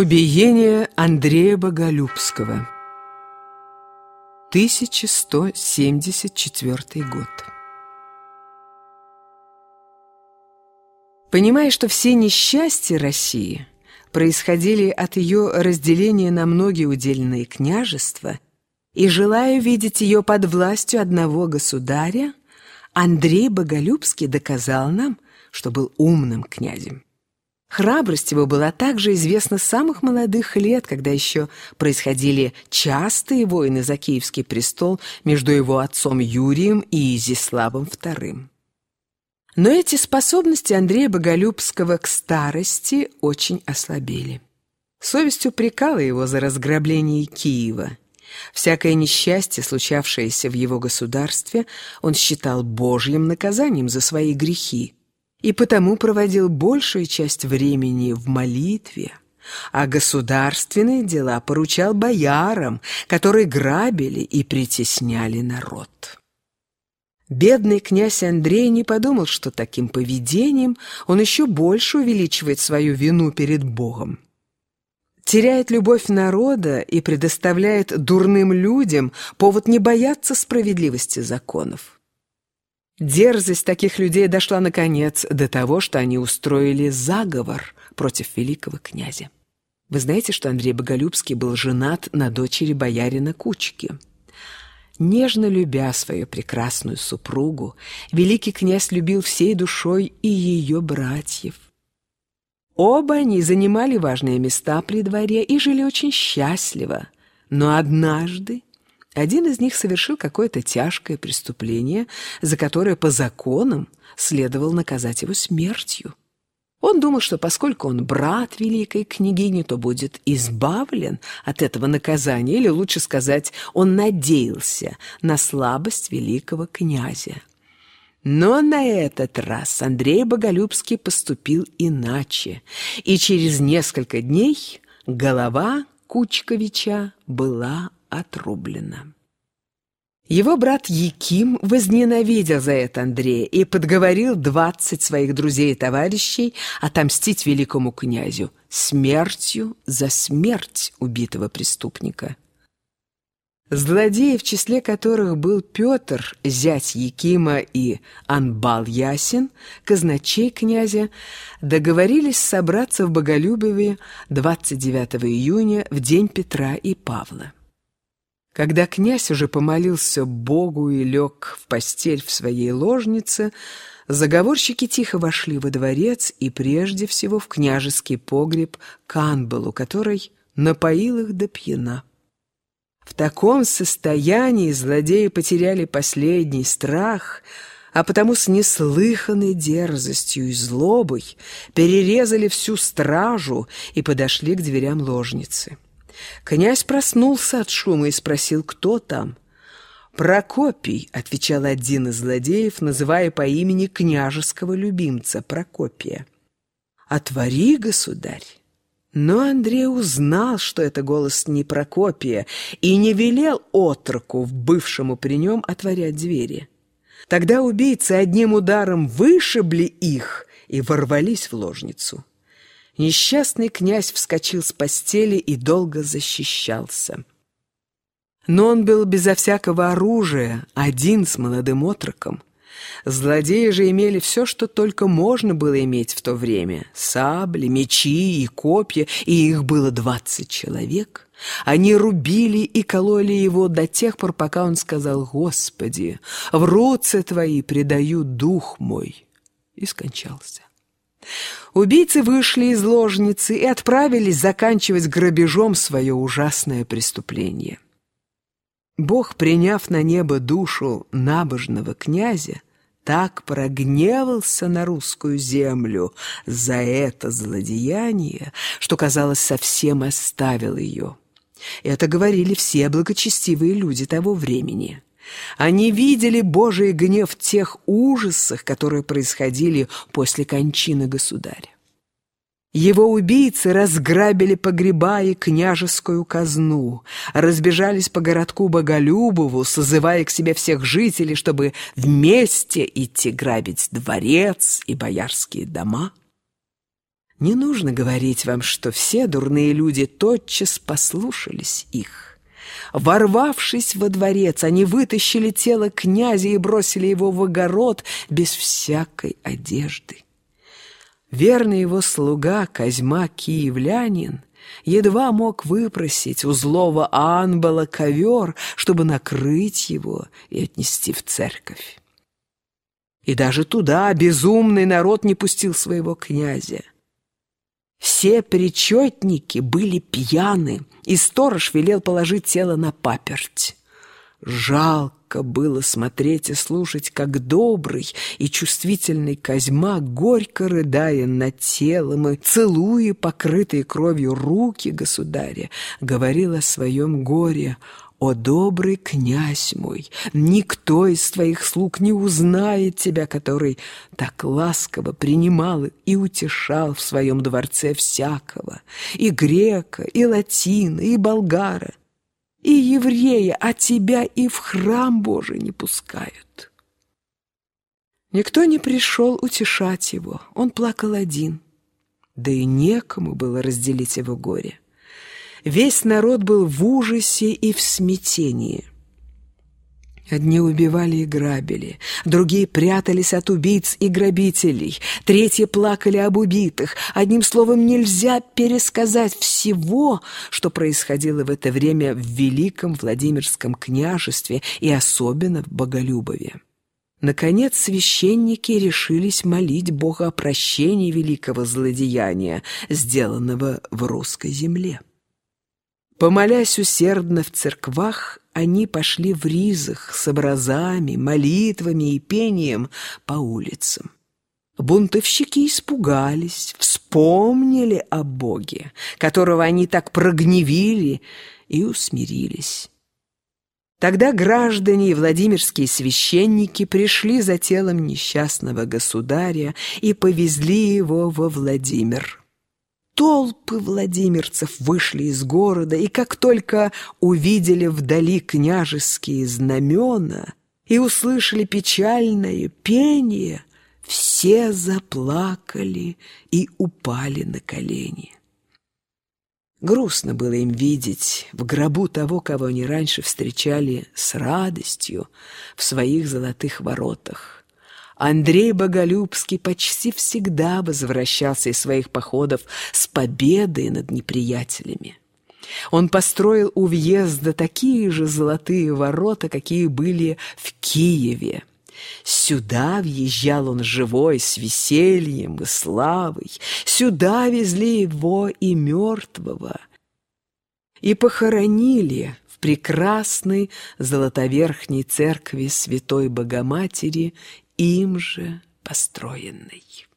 Убиение Андрея Боголюбского 1174 год Понимая, что все несчастья России происходили от ее разделения на многие удельные княжества, и желая видеть ее под властью одного государя, Андрей Боголюбский доказал нам, что был умным князем. Храбрость его была также известна с самых молодых лет, когда еще происходили частые войны за Киевский престол между его отцом Юрием и Изиславом II. Но эти способности Андрея Боголюбского к старости очень ослабели. Совесть упрекала его за разграбление Киева. Всякое несчастье, случавшееся в его государстве, он считал божьим наказанием за свои грехи и потому проводил большую часть времени в молитве, а государственные дела поручал боярам, которые грабили и притесняли народ. Бедный князь Андрей не подумал, что таким поведением он еще больше увеличивает свою вину перед Богом. Теряет любовь народа и предоставляет дурным людям повод не бояться справедливости законов. Дерзость таких людей дошла, наконец, до того, что они устроили заговор против великого князя. Вы знаете, что Андрей Боголюбский был женат на дочери боярина Кучки. Нежно любя свою прекрасную супругу, великий князь любил всей душой и ее братьев. Оба они занимали важные места при дворе и жили очень счастливо. Но однажды один из них совершил какое-то тяжкое преступление, за которое по законам следовало наказать его смертью. Он думал, что поскольку он брат великой княгини, то будет избавлен от этого наказания, или лучше сказать, он надеялся на слабость великого князя. Но на этот раз Андрей Боголюбский поступил иначе, и через несколько дней голова Кучковича была отрублена. Его брат Яким возненавидел за это Андрея и подговорил двадцать своих друзей и товарищей отомстить великому князю смертью за смерть убитого преступника. Злодеи, в числе которых был Петр, зять Якима и Анбал Ясин, казначей князя, договорились собраться в Боголюбове 29 июня в день Петра и Павла. Когда князь уже помолился Богу и лег в постель в своей ложнице, заговорщики тихо вошли во дворец и прежде всего в княжеский погреб Канбалу, который напоил их до пьяна. В таком состоянии злодеи потеряли последний страх, а потому с неслыханной дерзостью и злобой перерезали всю стражу и подошли к дверям ложницы. Князь проснулся от шума и спросил, кто там. «Прокопий», — отвечал один из злодеев, называя по имени княжеского любимца Прокопия. «Отвори, государь». Но Андрей узнал, что это голос не Прокопия, и не велел отроку, бывшему при нем, отворять двери. Тогда убийцы одним ударом вышибли их и ворвались в ложницу. Несчастный князь вскочил с постели и долго защищался. Но он был безо всякого оружия, один с молодым отроком. Злодеи же имели все, что только можно было иметь в то время. Сабли, мечи и копья, и их было двадцать человек. Они рубили и кололи его до тех пор, пока он сказал «Господи, в руцы Твои предаю дух мой» и скончался. Убийцы вышли из ложницы и отправились заканчивать грабежом свое ужасное преступление. Бог, приняв на небо душу набожного князя, так прогневался на русскую землю за это злодеяние, что, казалось, совсем оставил ее. Это говорили все благочестивые люди того времени. Они видели Божий гнев в тех ужасах, которые происходили после кончины государя. Его убийцы разграбили погреба и княжескую казну, разбежались по городку Боголюбову, созывая к себе всех жителей, чтобы вместе идти грабить дворец и боярские дома. Не нужно говорить вам, что все дурные люди тотчас послушались их. Ворвавшись во дворец, они вытащили тело князя и бросили его в огород без всякой одежды. Верный его слуга Козьма Киевлянин едва мог выпросить у злого Анбала ковер, чтобы накрыть его и отнести в церковь. И даже туда безумный народ не пустил своего князя. Все причетники были пьяны, и сторож велел положить тело на паперть. Жалко было смотреть и слушать, как добрый и чувствительный Козьма, горько рыдая над телом и целуя покрытые кровью руки государя, говорил о своем горе, «О, добрый князь мой, никто из твоих слуг не узнает тебя, который так ласково принимал и утешал в своем дворце всякого, и грека, и латина, и болгара, и еврея, а тебя и в храм Божий не пускают». Никто не пришел утешать его, он плакал один, да и некому было разделить его горе. Весь народ был в ужасе и в смятении. Одни убивали и грабили, другие прятались от убийц и грабителей, третьи плакали об убитых. Одним словом, нельзя пересказать всего, что происходило в это время в Великом Владимирском княжестве и особенно в Боголюбове. Наконец священники решились молить Бога о прощении великого злодеяния, сделанного в русской земле. Помолясь усердно в церквах, они пошли в ризах с образами, молитвами и пением по улицам. Бунтовщики испугались, вспомнили о Боге, которого они так прогневили, и усмирились. Тогда граждане и владимирские священники пришли за телом несчастного государя и повезли его во Владимир. Толпы владимирцев вышли из города, и как только увидели вдали княжеские знамена и услышали печальное пение, все заплакали и упали на колени. Грустно было им видеть в гробу того, кого они раньше встречали с радостью в своих золотых воротах. Андрей Боголюбский почти всегда возвращался из своих походов с победой над неприятелями. Он построил у въезда такие же золотые ворота, какие были в Киеве. Сюда въезжал он живой, с весельем и славой. Сюда везли его и мертвого. И похоронили в прекрасной золотоверхней церкви Святой Богоматери им же построенной.